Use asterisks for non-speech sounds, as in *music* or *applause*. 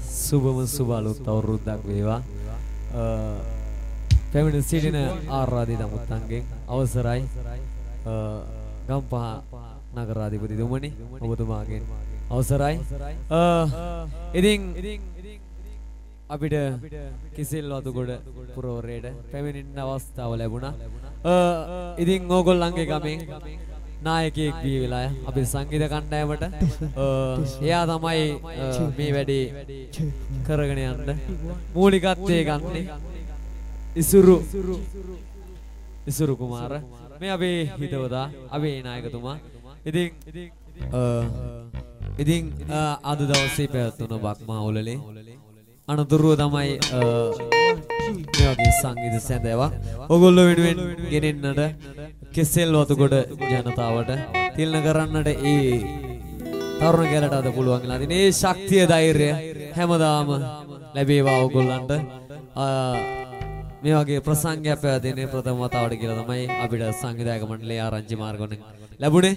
සුබම සුබ අලුත් අවුරුද්දක් වේවා. අ, පැමිණ සිටින ආරාධිත මුත්තන්ගෙන් අවසරයි. අ, ගම්පහ නගරාධිපතිතුමනි ඔබතුමාගෙන් අවසරයි. අ, ඉතින් අපිට කිසිල් වතුගොඩ පුරවරයට පැමිණෙන්න අවස්ථාව ලැබුණා. අ, ඉතින් ඕගොල්ලන්ගේ ගමෙන් නායකයෙක් බිහි වෙලා අපේ සංගීත කණ්ඩායමට. *laughs* එයා තමයි මේ වැඩේ කරගෙන යන්න. මූලිකත්වයේ ගන්නේ ඉසුරු ඉසුරු කුමාර. මේ අපේ හිතවතා අපේ නායකතුමා. ඉතින් ඉතින් අද දවසේ පැවැත්වුණ බක්මා උලලේ අනතුරුව තමයි මේ වගේ සංගීත සැඳෑවක් ඔගොල්ලෝ වෙනුවෙන් ගෙනෙන්නට කෙසෙල් වතුගොඩ ජනතාවට තිල්න කරන්නට ඒ තරුණ ගැලට අද පුළුවන් වෙලා තියෙන. ඒ ශක්තිය ධෛර්යය හැමදාම ලැබේවා ඔයගොල්ලන්ට. මේ වගේ ප්‍රසංගයක් පැවැදෙන්නේ ප්‍රථම වතාවට කියලා තමයි අපිට සංවිධායක මණ්ඩලයේ ආරංචි මාර්ගයෙන් ලැබුණේ?